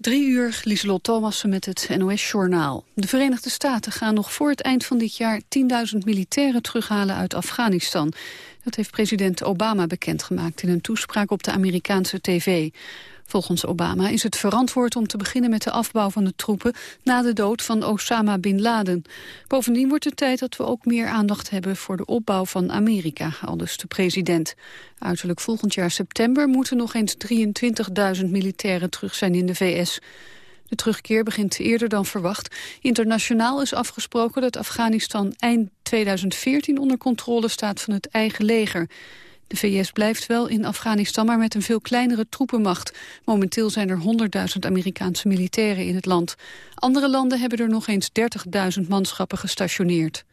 Drie uur, Lieselot Thomassen met het NOS-journaal. De Verenigde Staten gaan nog voor het eind van dit jaar 10.000 militairen terughalen uit Afghanistan. Dat heeft president Obama bekendgemaakt in een toespraak op de Amerikaanse tv. Volgens Obama is het verantwoord om te beginnen met de afbouw van de troepen na de dood van Osama Bin Laden. Bovendien wordt het tijd dat we ook meer aandacht hebben voor de opbouw van Amerika, aldus de president. Uiterlijk volgend jaar september moeten nog eens 23.000 militairen terug zijn in de VS. De terugkeer begint eerder dan verwacht. Internationaal is afgesproken dat Afghanistan eind 2014 onder controle staat van het eigen leger. De VS blijft wel in Afghanistan, maar met een veel kleinere troepenmacht. Momenteel zijn er 100.000 Amerikaanse militairen in het land. Andere landen hebben er nog eens 30.000 manschappen gestationeerd.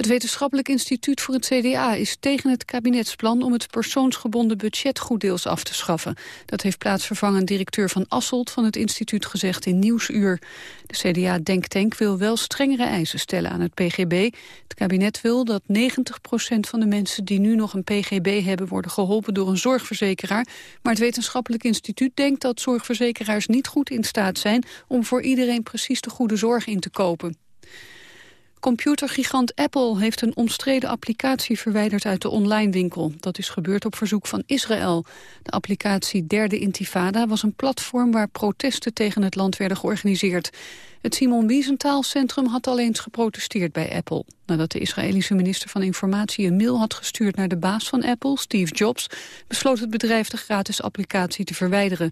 Het Wetenschappelijk Instituut voor het CDA is tegen het kabinetsplan om het persoonsgebonden budget goeddeels af te schaffen. Dat heeft plaatsvervangend directeur van Asselt van het instituut gezegd in Nieuwsuur. De CDA-denktank wil wel strengere eisen stellen aan het PGB. Het kabinet wil dat 90% van de mensen die nu nog een PGB hebben worden geholpen door een zorgverzekeraar. Maar het Wetenschappelijk Instituut denkt dat zorgverzekeraars niet goed in staat zijn om voor iedereen precies de goede zorg in te kopen. Computergigant Apple heeft een omstreden applicatie verwijderd uit de online winkel. Dat is gebeurd op verzoek van Israël. De applicatie Derde Intifada was een platform waar protesten tegen het land werden georganiseerd. Het Simon Wiesenthal Centrum had al eens geprotesteerd bij Apple. Nadat de Israëlische minister van Informatie een mail had gestuurd naar de baas van Apple, Steve Jobs, besloot het bedrijf de gratis applicatie te verwijderen.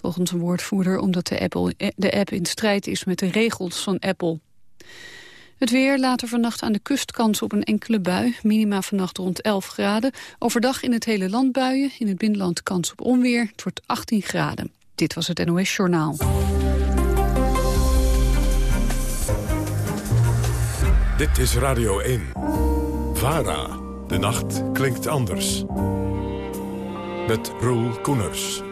Volgens een woordvoerder omdat de, Apple, de app in strijd is met de regels van Apple. Het weer, later vannacht aan de kust kans op een enkele bui. Minima vannacht rond 11 graden. Overdag in het hele land buien. In het binnenland kans op onweer. Het wordt 18 graden. Dit was het NOS Journaal. Dit is Radio 1. VARA. De nacht klinkt anders. Met Roel Koeners.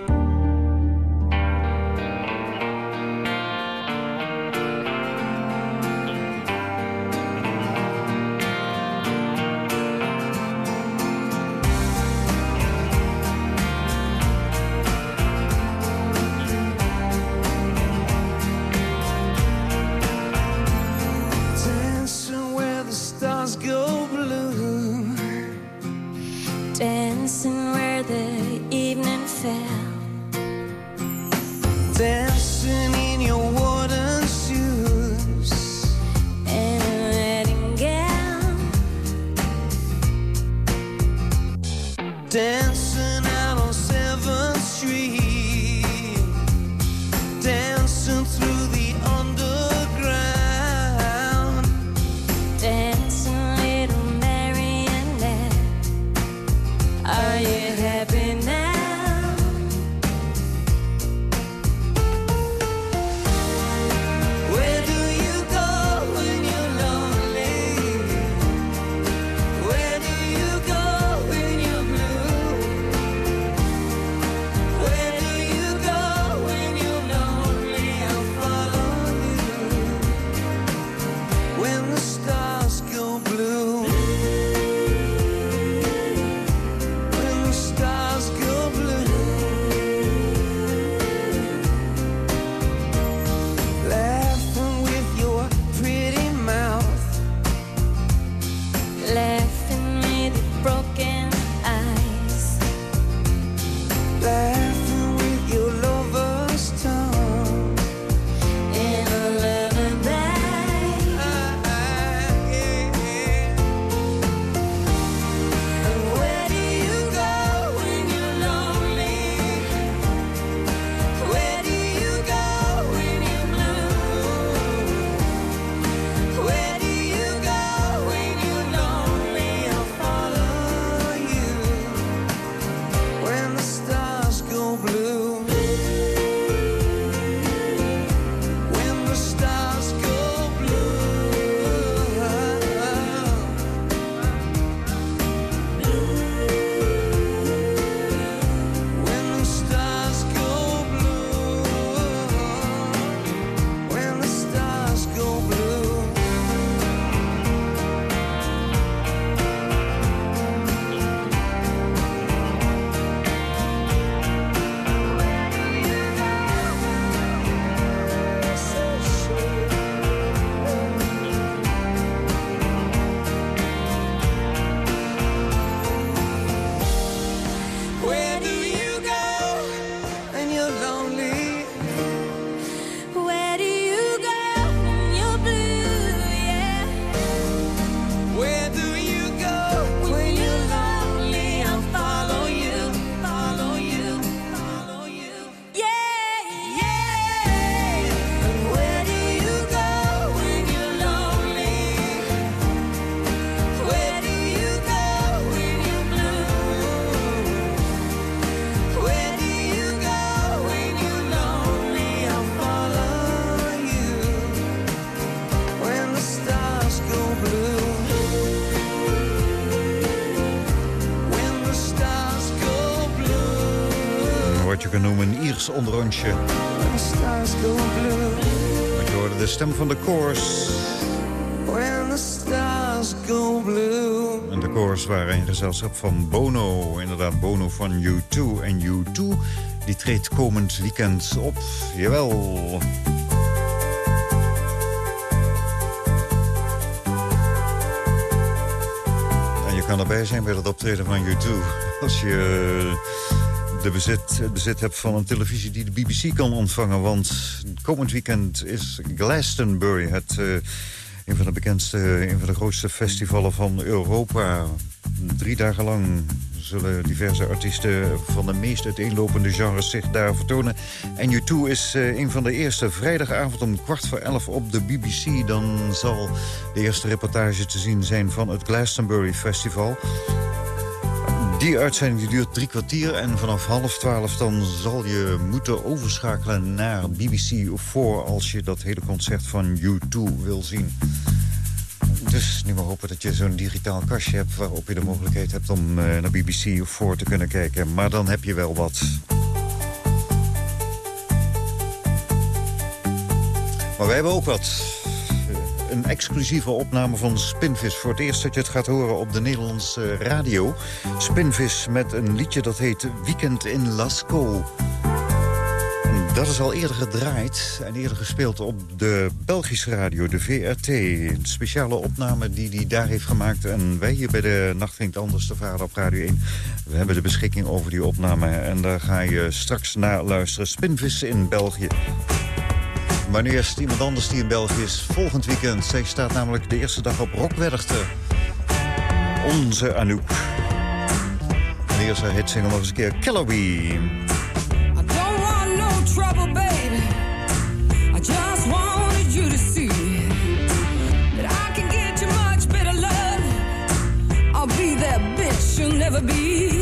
Onderrondje. Want je hoorde de stem van de koors. Blue. En de koors waren in gezelschap van Bono. Inderdaad, Bono van U2. En U2 die treedt komend weekend op. Jawel. En je kan erbij zijn bij het optreden van U2. Als je de bezit, bezit hebt van een televisie die de BBC kan ontvangen. Want komend weekend is Glastonbury het... Uh, een van de bekendste, een van de grootste festivalen van Europa. Drie dagen lang zullen diverse artiesten van de meest uiteenlopende genres zich daar vertonen. En U2 is uh, een van de eerste vrijdagavond om kwart voor elf op de BBC. Dan zal de eerste reportage te zien zijn van het Glastonbury Festival. Die uitzending die duurt drie kwartier en vanaf half twaalf dan zal je moeten overschakelen naar BBC 4 als je dat hele concert van U2 wil zien. Dus nu maar hopen dat je zo'n digitaal kastje hebt... waarop je de mogelijkheid hebt om uh, naar BBC of voor te kunnen kijken. Maar dan heb je wel wat. Maar wij hebben ook wat. Een exclusieve opname van Spinvis. Voor het eerst dat je het gaat horen op de Nederlandse radio. Spinvis met een liedje dat heet Weekend in Lascaux. Dat is al eerder gedraaid en eerder gespeeld op de Belgische radio, de VRT. Een speciale opname die hij daar heeft gemaakt. En wij hier bij de Nacht Anders, de vader op Radio 1... we hebben de beschikking over die opname. En daar ga je straks naar luisteren. Spinvissen in België. Maar nu eerst iemand anders die in België is. Volgend weekend. Zij staat namelijk de eerste dag op Rockwerchter. Onze Anouk. En eerst haar hitsingle nog eens een keer. Kelloby. trouble, baby. I just wanted you to see that I can get you much better love. I'll be that bitch you'll never be.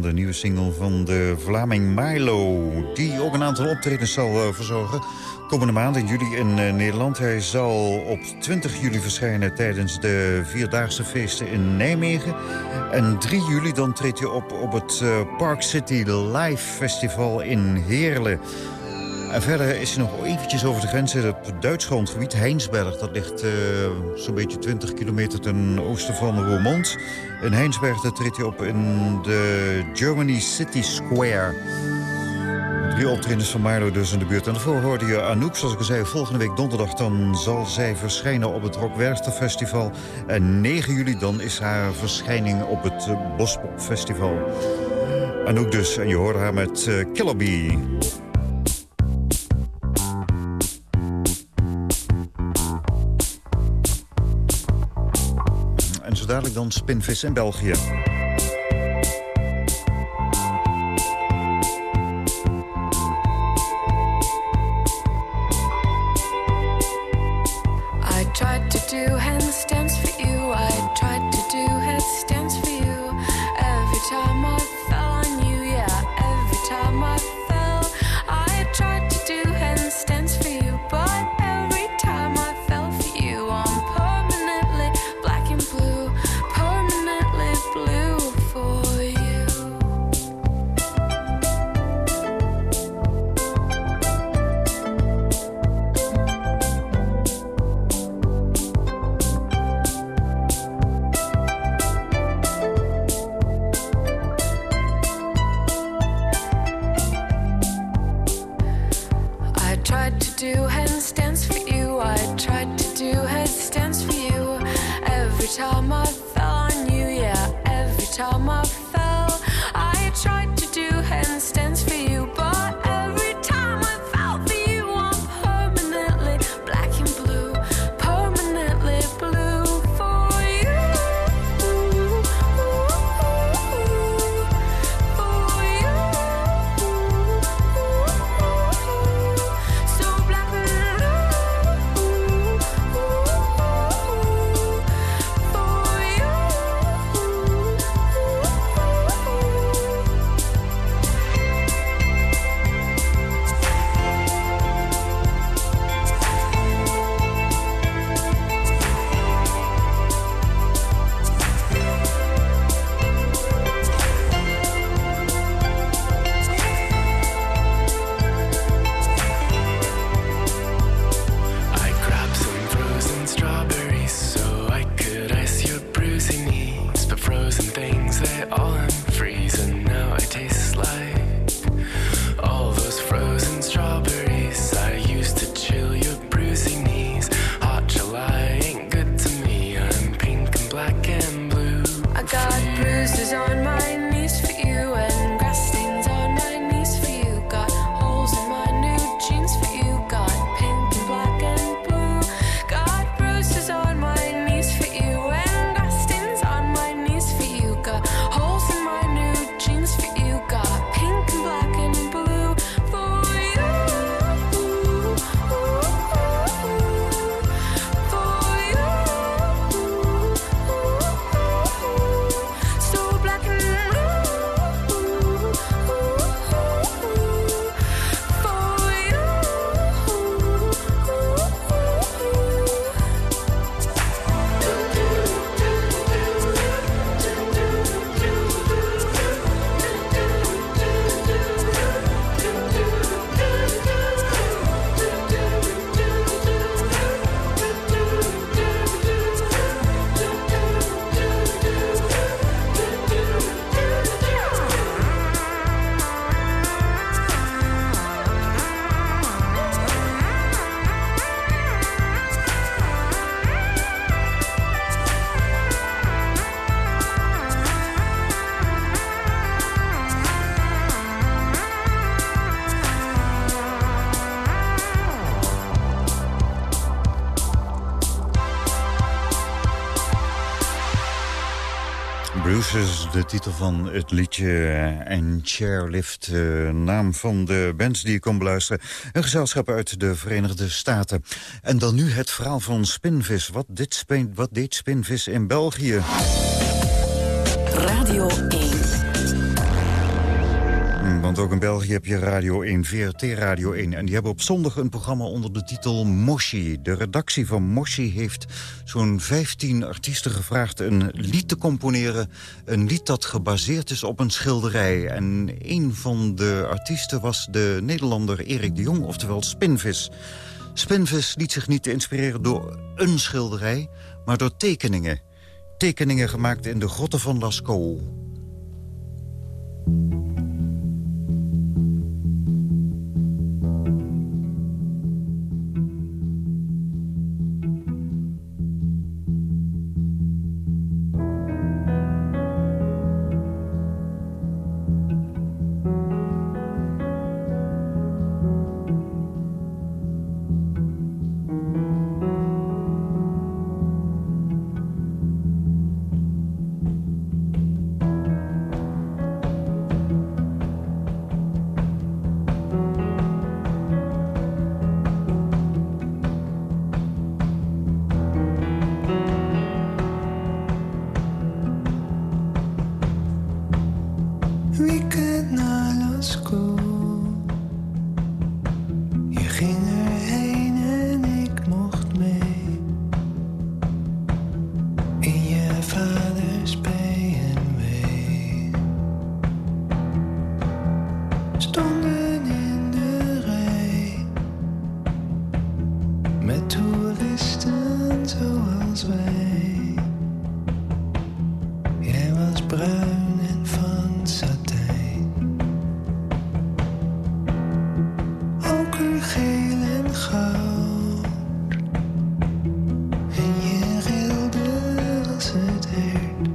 De nieuwe single van de Vlaming Milo. Die ook een aantal optredens zal uh, verzorgen. Komende maand in juli in uh, Nederland. Hij zal op 20 juli verschijnen tijdens de Vierdaagse feesten in Nijmegen. En 3 juli dan treedt hij op op het uh, Park City Live Festival in Heerlen. En verder is hij nog eventjes over de grens in het Duits grondgebied. Heinsberg, dat ligt uh, zo'n beetje 20 kilometer ten oosten van Roermond. In Heinsberg treedt hij op in de Germany City Square. Drie optredens van Marlo dus in de buurt. En daarvoor hoorde je Anouk, zoals ik al zei, volgende week donderdag... dan zal zij verschijnen op het Rock Werchter Festival. En 9 juli dan is haar verschijning op het Bospop Festival. Anouk dus, en je hoorde haar met uh. Dan Spinvis in België. I got bruises on my neck. Van het liedje en Chairlift, uh, naam van de band die je kon beluisteren. Een gezelschap uit de Verenigde Staten. En dan nu het verhaal van Spinvis. Wat, dit wat deed Spinvis in België? Radio 1. Want ook in België heb je Radio 1, VRT Radio 1. En die hebben op zondag een programma onder de titel Moshi. De redactie van Moshi heeft zo'n 15 artiesten gevraagd... een lied te componeren. Een lied dat gebaseerd is op een schilderij. En een van de artiesten was de Nederlander Erik de Jong, oftewel Spinvis. Spinvis liet zich niet inspireren door een schilderij, maar door tekeningen. Tekeningen gemaakt in de grotten van Lascaux. 嗯。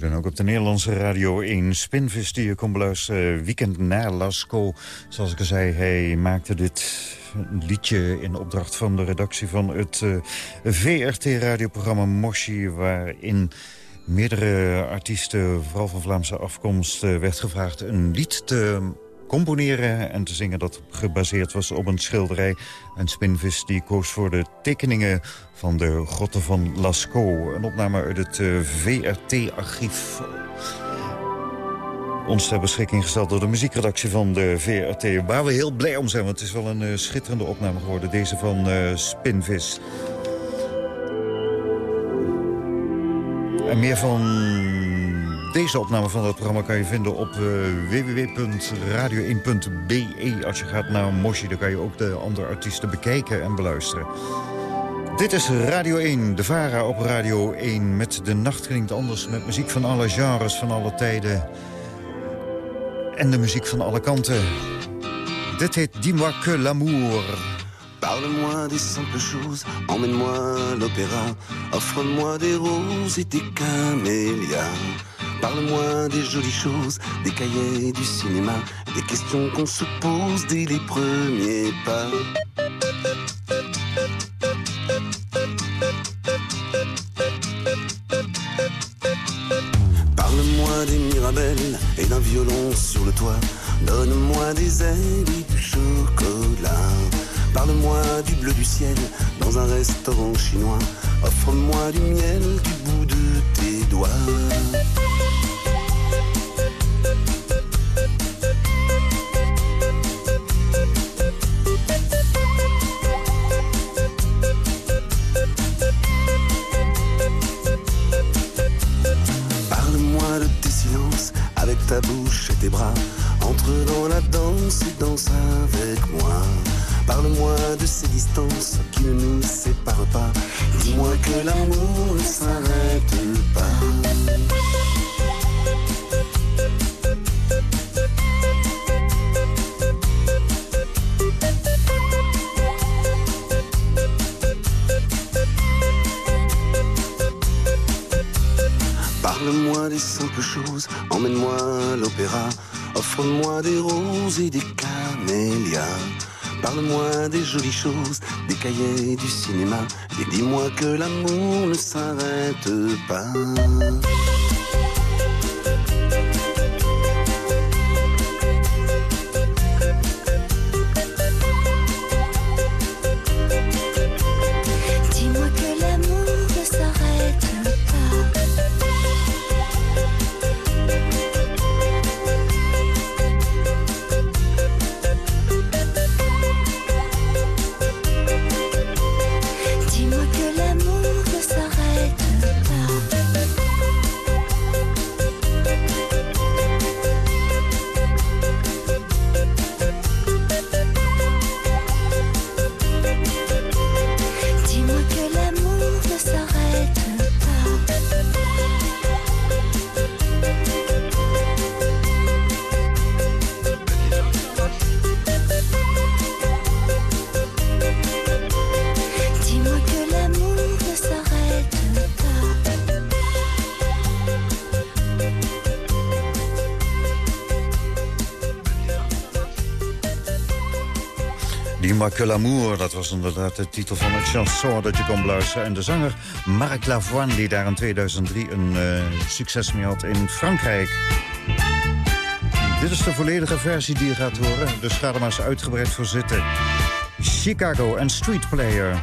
Dan ook op de Nederlandse Radio 1. Spinvis die je kon beluisteren. Weekend naar Lasco. Zoals ik al zei, hij maakte dit liedje in opdracht van de redactie van het uh, VRT-radioprogramma Moshi... waarin meerdere artiesten, vooral van Vlaamse afkomst, uh, werd gevraagd een lied te componeren en te zingen dat gebaseerd was op een schilderij. En Spinvis die koos voor de tekeningen van de grotten van Lascaux. Een opname uit het uh, VRT-archief. Ons ter beschikking gesteld door de muziekredactie van de VRT. Waar we heel blij om zijn, want het is wel een uh, schitterende opname geworden. Deze van uh, Spinvis. En meer van deze opname van het programma kan je vinden op uh, www.radio1.be. Als je gaat naar Moshi, dan kan je ook de andere artiesten bekijken en beluisteren. Dit is Radio 1, de VARA op Radio 1. Met de nacht klinkt anders, met muziek van alle genres, van alle tijden. En de muziek van alle kanten. Dit heet Dis-moi que l'amour. Parle-moi des simples choses, emmène-moi l'opéra, offre-moi des roses et des camélias. Parle-moi des jolies choses, des cahiers du cinéma, des questions qu'on se pose dès les premiers pas. Parle-moi des mirabelles et d'un violon sur le toit. Donne-moi des ailes et du chocolat. Parle-moi du bleu du ciel dans un restaurant chinois. Offre-moi du miel du bout de tes doigts. Ta bouche et tes bras. Entre dans la danse et danse avec moi. Parle-moi de ces distances qui ne nous séparent pas. Dis-moi que l'amour ne s'arrête pas. Des simples choses, emmène-moi à l'opéra, offre-moi des roses et des camélias. Parle-moi des jolies choses, des cahiers du cinéma, et dis-moi que l'amour ne s'arrête pas. Que l'amour, dat was inderdaad de titel van het chanson dat je kon beluisteren. En de zanger Marc Lavoine, die daar in 2003 een eh, succes mee had in Frankrijk. Dit is de volledige versie die je gaat horen, dus ga er maar eens uitgebreid voor zitten. Chicago en Street Player.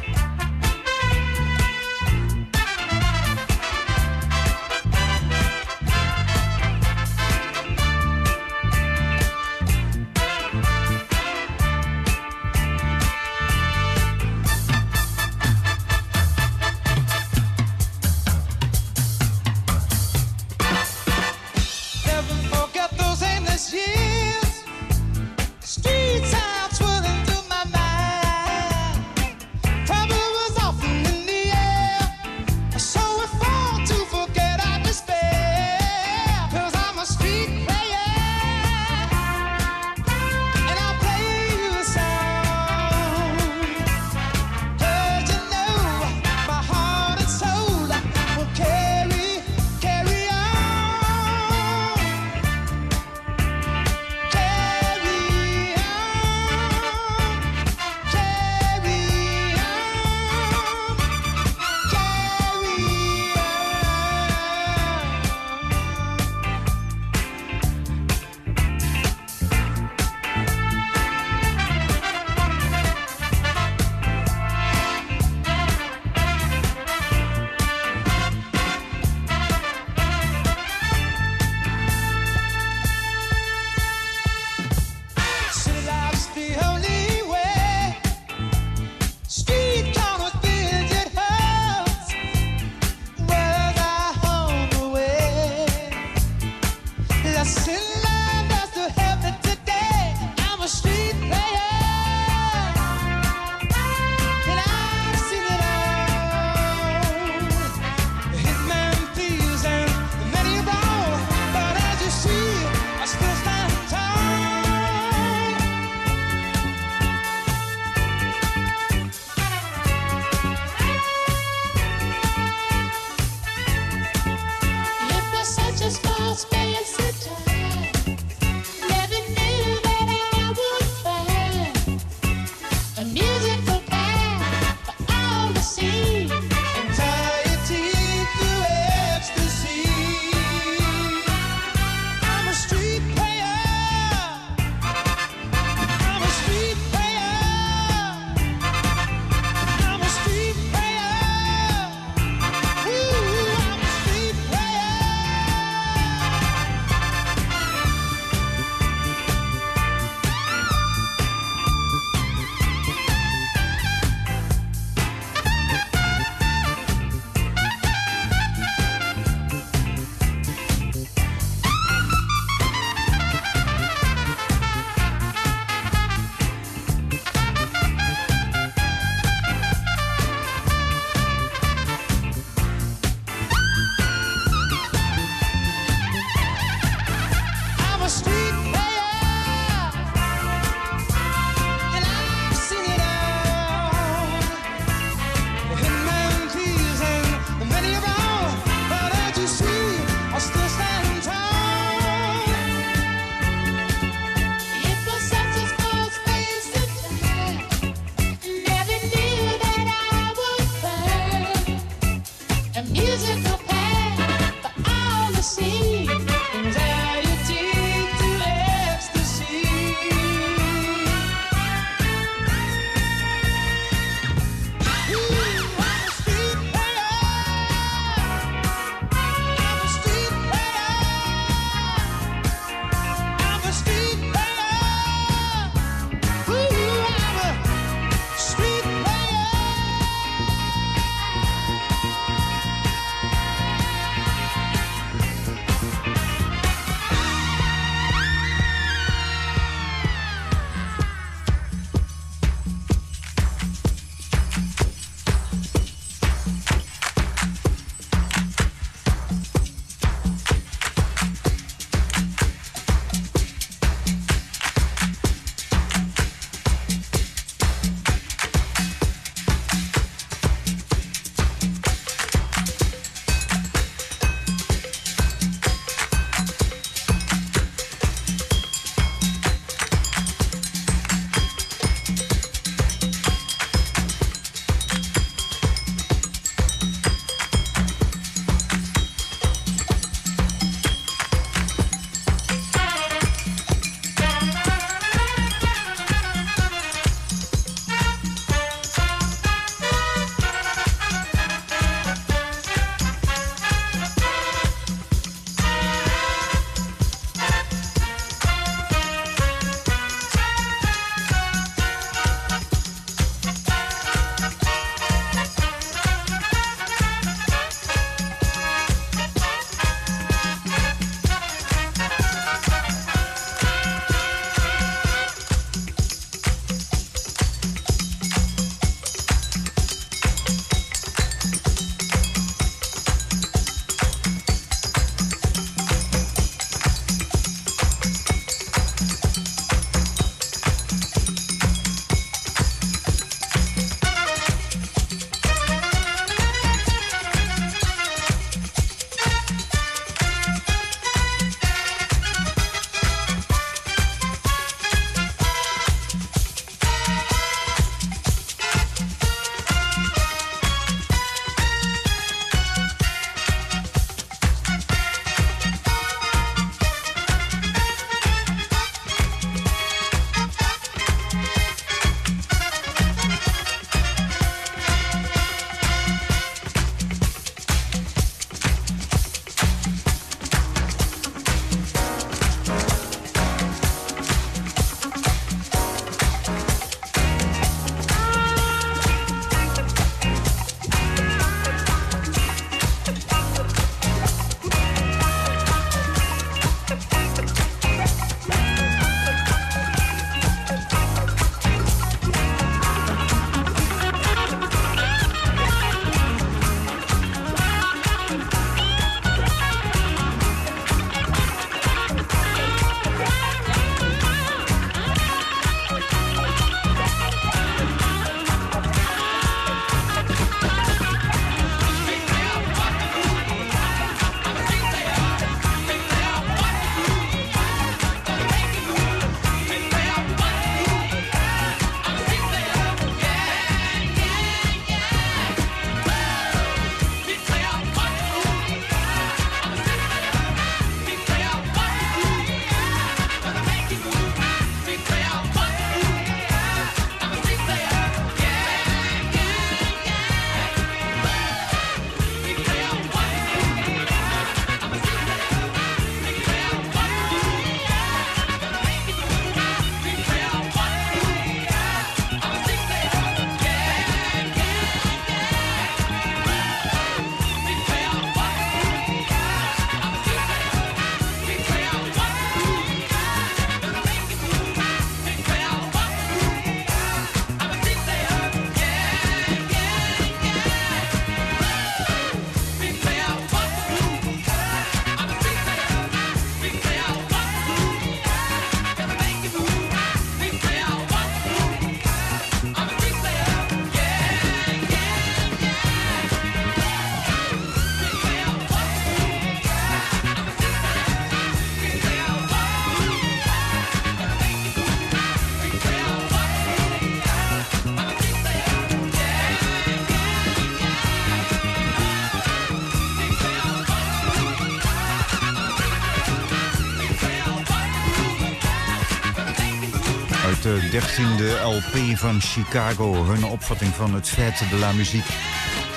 13e LP van Chicago. Hun opvatting van het fête de la muziek.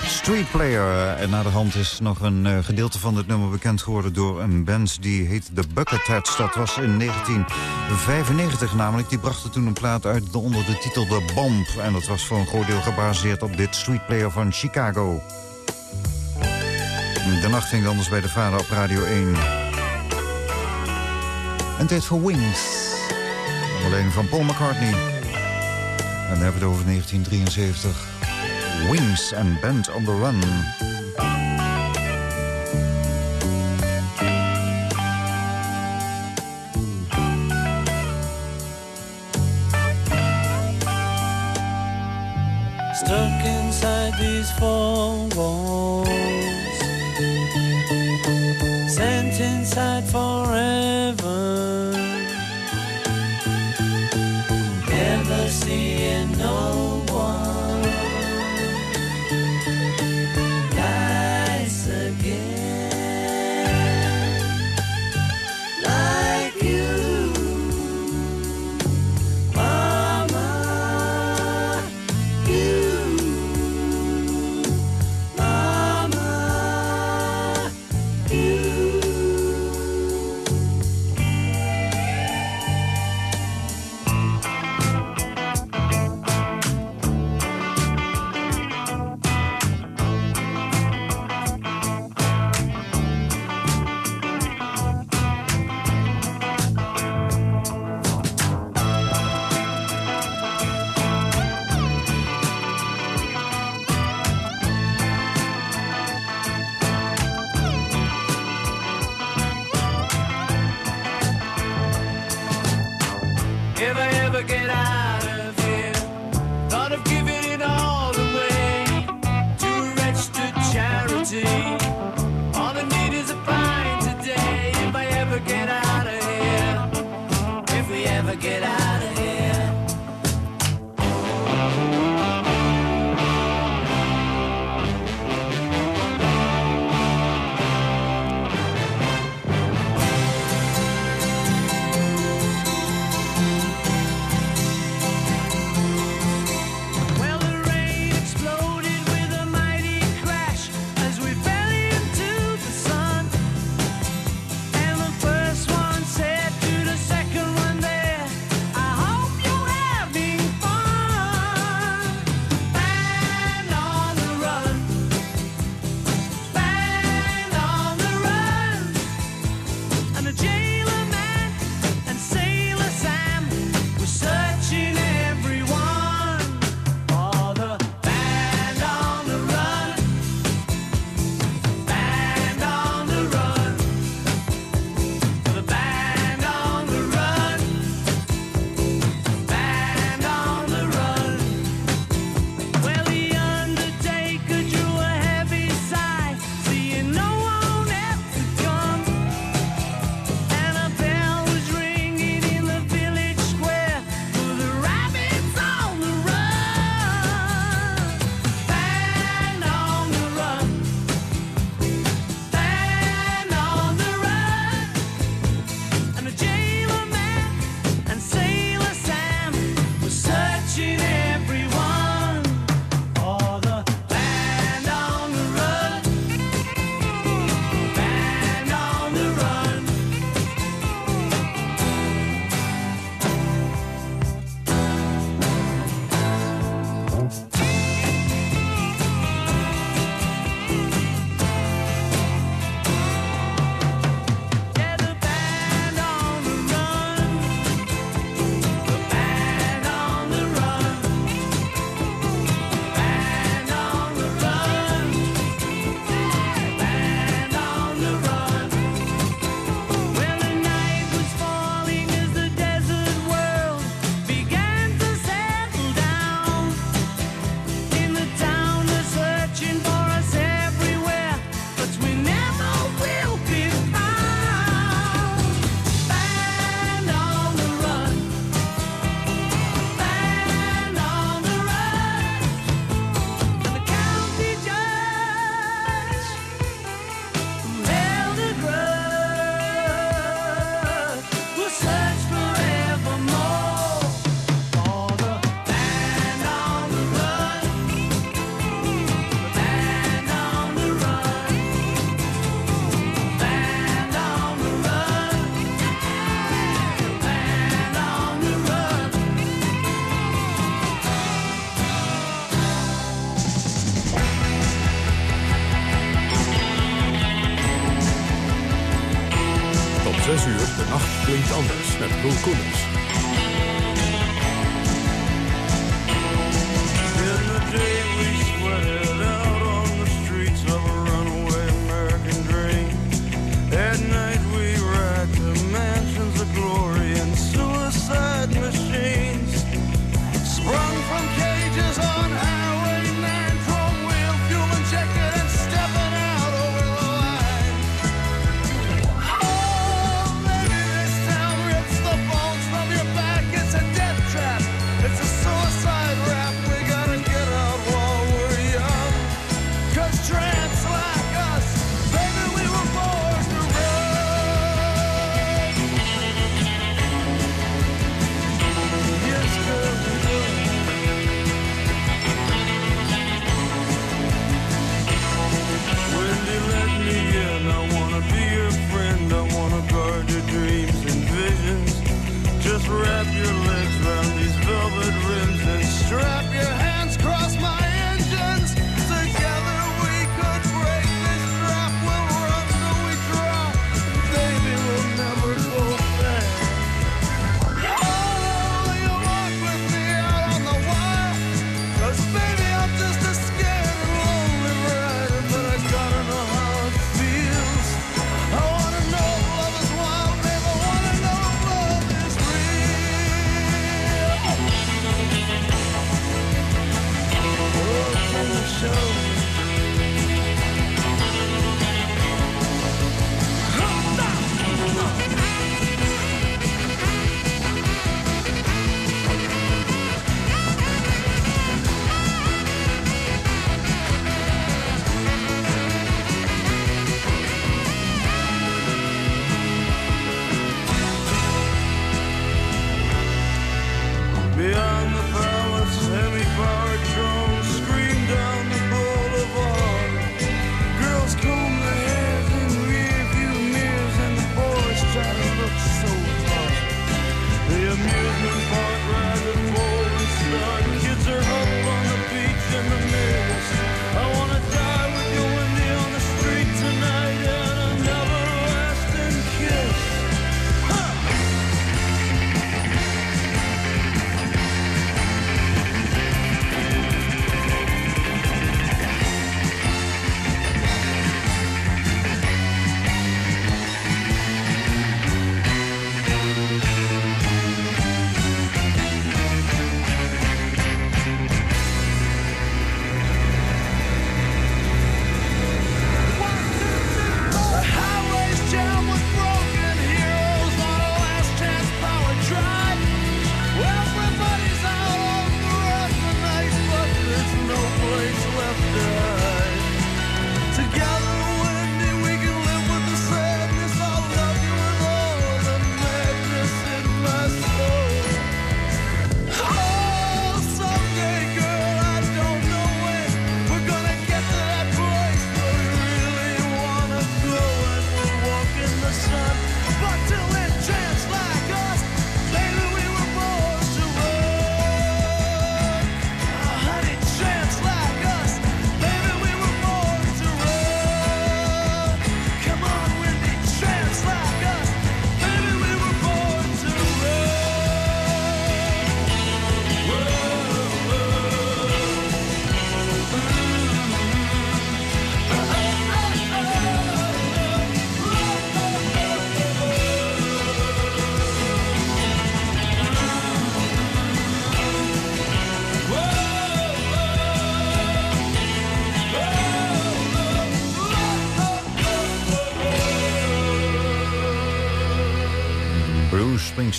Street Player. En naar de hand is nog een eh, gedeelte van dit nummer bekend geworden... door een band die heet The Bucketheads. Dat was in 1995 namelijk. Die brachten toen een plaat uit onder de titel The Bomb. En dat was voor een groot deel gebaseerd op dit Street Player van Chicago. De nacht ging anders bij de vader op Radio 1. En tijd voor Wings. Alleen van Paul McCartney. En dan hebben we het over 1973. Wings and Band on the Run. Stuck inside these four walls Sent inside forever see know.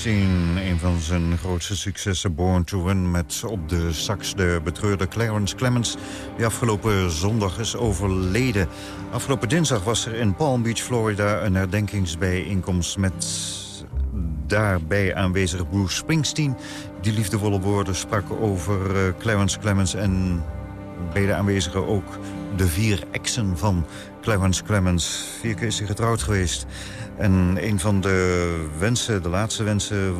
Springsteen, een van zijn grootste successen, Born to Run... met op de sax de betreurde Clarence Clemens... die afgelopen zondag is overleden. Afgelopen dinsdag was er in Palm Beach, Florida... een herdenkingsbijeenkomst met daarbij aanwezig Bruce Springsteen. Die liefdevolle woorden sprak over eh, Clarence Clemens en bij de aanwezigen ook de vier exen van Clemens Clemens. Vier keer is hij getrouwd geweest. En een van de wensen, de laatste, wensen,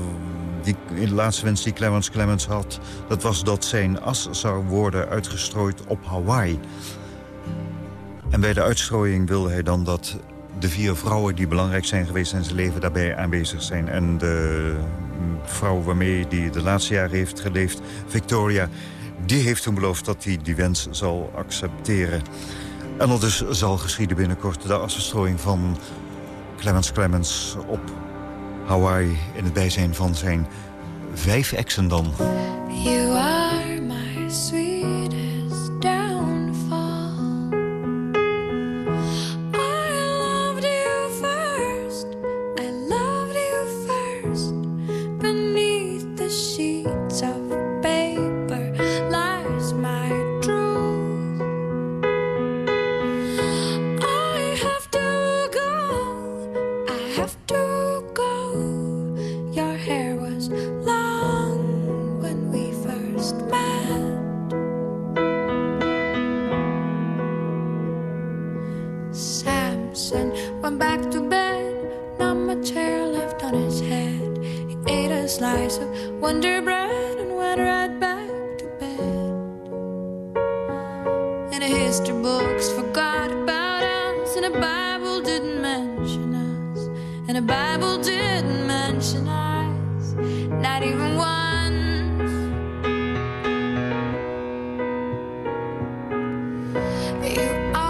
die, de laatste wens die Clemens Clemens had... dat was dat zijn as zou worden uitgestrooid op Hawaii. En bij de uitstrooiing wilde hij dan dat de vier vrouwen die belangrijk zijn geweest in zijn leven daarbij aanwezig zijn. En de vrouw waarmee hij de laatste jaren heeft geleefd, Victoria, die heeft toen beloofd dat hij die wens zal accepteren. En al dus zal geschieden binnenkort de afstrooiing van Clemens Clemens op Hawaii... in het bijzijn van zijn vijf exen dan. You are my sweet You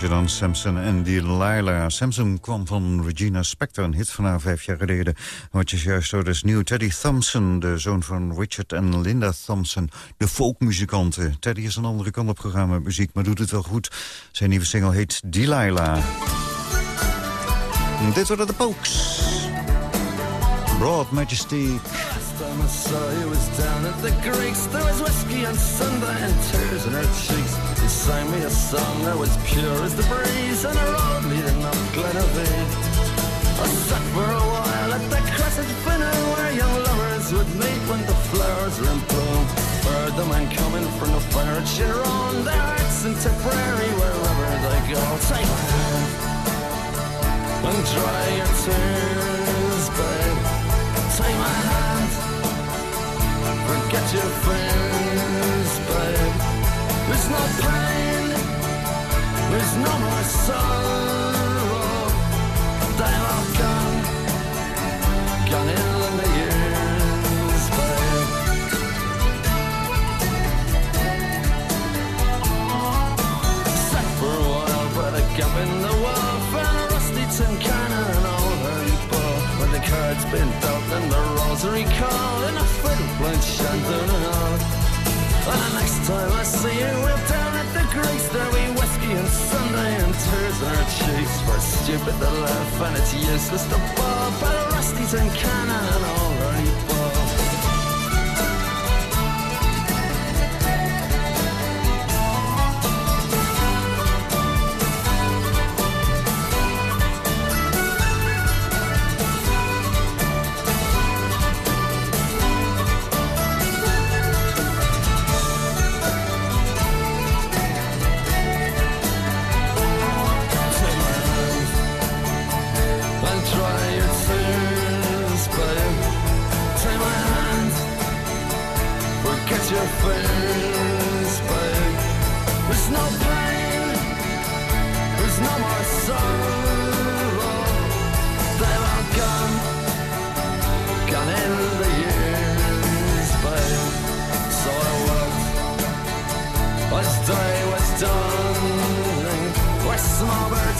Had je Samson en Delilah. Samson kwam van Regina Spektor, een hit van haar vijf jaar geleden. Wat je juist hoorde is nieuw Teddy Thompson, de zoon van Richard en Linda Thompson. De folkmuzikanten. Teddy is een andere kant op gegaan met muziek, maar doet het wel goed. Zijn nieuwe single heet Delilah. Dit worden de Pokes. Broad Majesty. Time I saw you was down at the Greeks. There was whiskey and Sunday and tears in her cheeks. You sang me a song that was pure as the breeze on a road leading up Glenavee. I sat for a while at the Crescent Finner where young lovers would meet when the flowers were in bloom. Heard the men coming from the fire at Chiron. Their hearts in Tipperary wherever they go. Take and dry your tears, babe. Take my hand, your fears, babe. There's no pain, there's no more sorrow. They're all gone, gone the recall and a playing shanton and all. And the next time I see you, we're down at the Greeks. There'll be whiskey and Sunday and tears in our cheeks. For stupid to laugh and it's useless to bawl. But rusty tin can and an old things, babe. There's no pain, there's no more sorrow. They will come, gone in the years, babe. So I work, I day was done, We're small birds.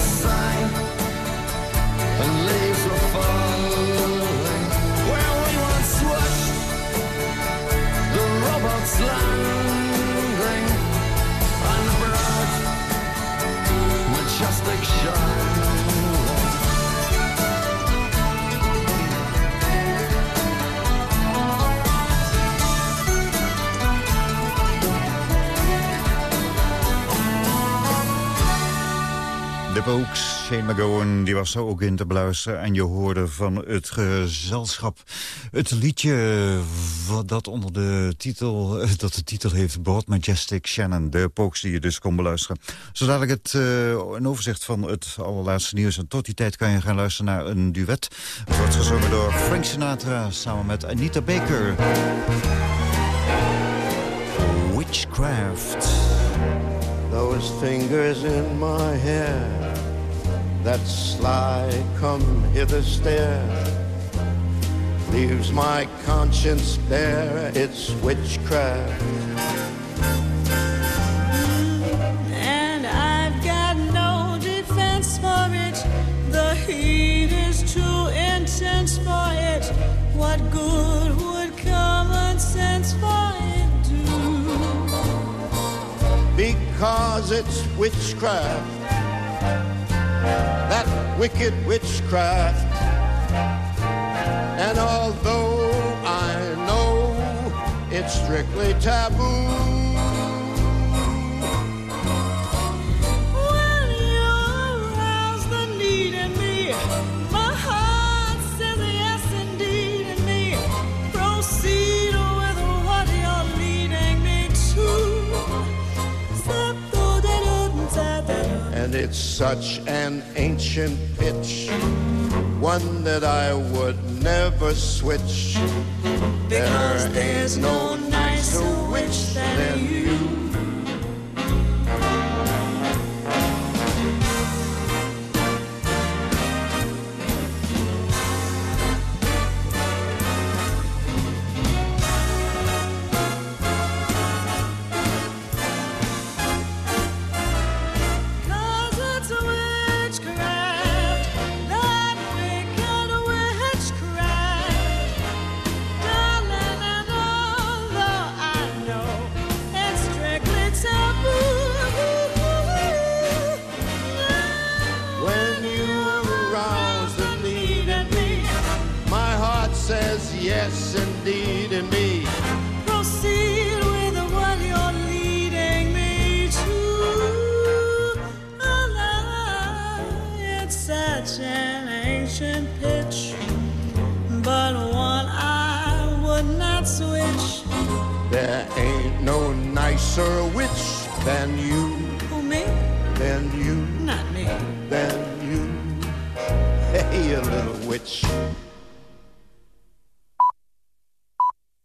Shane McGowan, die was er ook in te beluisteren. En je hoorde van het gezelschap het liedje wat dat onder de titel, eh, dat de titel heeft Broad Majestic Shannon. De Pokes die je dus kon beluisteren. Zodat ik het eh, een overzicht van het allerlaatste nieuws. En tot die tijd kan je gaan luisteren naar een duet. Het wordt gezongen door Frank Sinatra samen met Anita Baker. Witchcraft. Those fingers in my hair, that sly come hither stare, leaves my conscience bare. It's witchcraft. And I've got no defense for it. The heat is too intense for it. What good would common sense for it do? Because it's witchcraft. Wicked witchcraft. And although I know it's strictly taboo. Such an ancient pitch, one that I would never switch. Because there's no nicer witch than you.